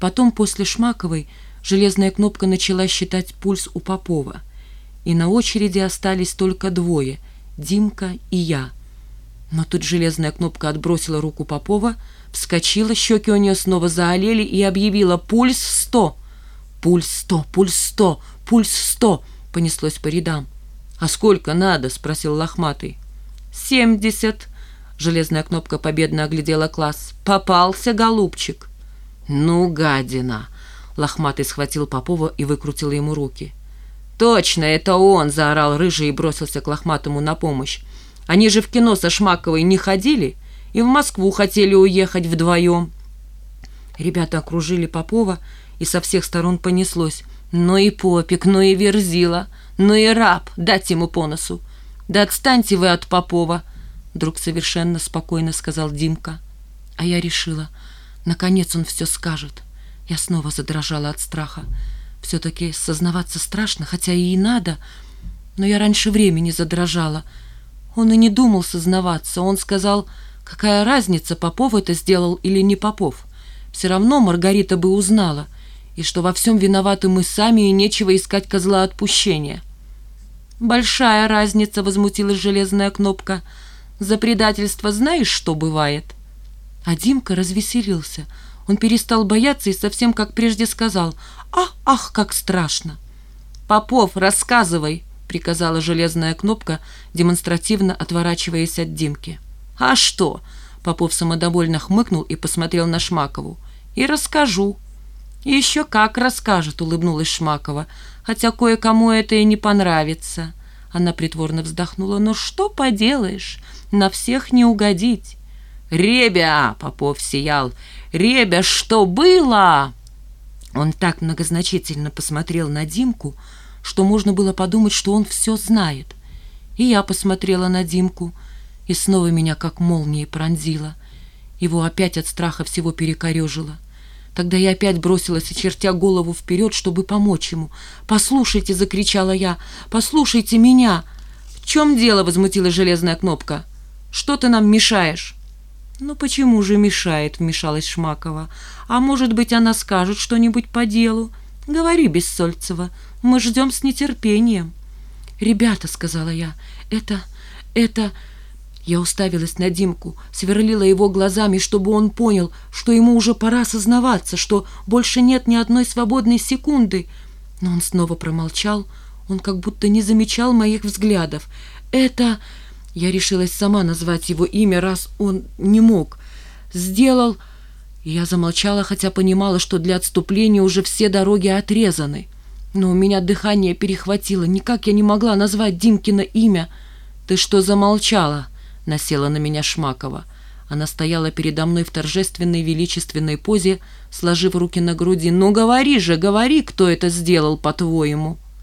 Потом, после Шмаковой, железная кнопка начала считать пульс у Попова. И на очереди остались только двое — Димка и я. Но тут железная кнопка отбросила руку Попова, вскочила, щеки у нее снова заолели и объявила «Пульс сто!» «Пульс сто! Пульс сто! Пульс сто!» — понеслось по рядам. «А сколько надо?» — спросил Лохматый. «Семьдесят!» — железная кнопка победно оглядела класс. «Попался, голубчик!» «Ну, гадина!» — Лохматый схватил Попова и выкрутил ему руки. «Точно, это он!» — заорал Рыжий и бросился к Лохматому на помощь. «Они же в кино со Шмаковой не ходили и в Москву хотели уехать вдвоем». Ребята окружили Попова, и со всех сторон понеслось. «Ну и попик, ну и верзила, ну и раб, дать ему по носу! Да отстаньте вы от Попова!» Вдруг совершенно спокойно сказал Димка. А я решила, наконец он все скажет. Я снова задрожала от страха. Все-таки сознаваться страшно, хотя и надо, но я раньше времени задрожала. Он и не думал сознаваться. Он сказал, какая разница, Попов это сделал или не Попов. Все равно Маргарита бы узнала, и что во всем виноваты мы сами, и нечего искать козла отпущения. «Большая разница», — возмутилась железная кнопка. «За предательство знаешь, что бывает?» А Димка развеселился — он перестал бояться и совсем как прежде сказал «Ах, ах, как страшно!» «Попов, рассказывай!» — приказала железная кнопка, демонстративно отворачиваясь от Димки. «А что?» — Попов самодовольно хмыкнул и посмотрел на Шмакову. «И расскажу». «Еще как расскажет», — улыбнулась Шмакова, «хотя кое-кому это и не понравится». Она притворно вздохнула. «Но что поделаешь, на всех не угодить». «Ребя!» — Попов сиял. «Ребя, что было?» Он так многозначительно посмотрел на Димку, что можно было подумать, что он все знает. И я посмотрела на Димку, и снова меня как молнией пронзила. Его опять от страха всего перекорежило. Тогда я опять бросилась, очертя голову вперед, чтобы помочь ему. «Послушайте!» — закричала я. «Послушайте меня!» «В чем дело?» — возмутила железная кнопка. «Что ты нам мешаешь?» «Ну почему же мешает?» — вмешалась Шмакова. «А может быть, она скажет что-нибудь по делу? Говори, Бессольцева, мы ждем с нетерпением». «Ребята», — сказала я, — «это... это...» Я уставилась на Димку, сверлила его глазами, чтобы он понял, что ему уже пора сознаваться, что больше нет ни одной свободной секунды. Но он снова промолчал, он как будто не замечал моих взглядов. «Это...» Я решилась сама назвать его имя, раз он не мог. Сделал... Я замолчала, хотя понимала, что для отступления уже все дороги отрезаны. Но у меня дыхание перехватило. Никак я не могла назвать Димкино имя. «Ты что замолчала?» — насела на меня Шмакова. Она стояла передо мной в торжественной величественной позе, сложив руки на груди. «Ну говори же, говори, кто это сделал, по-твоему!»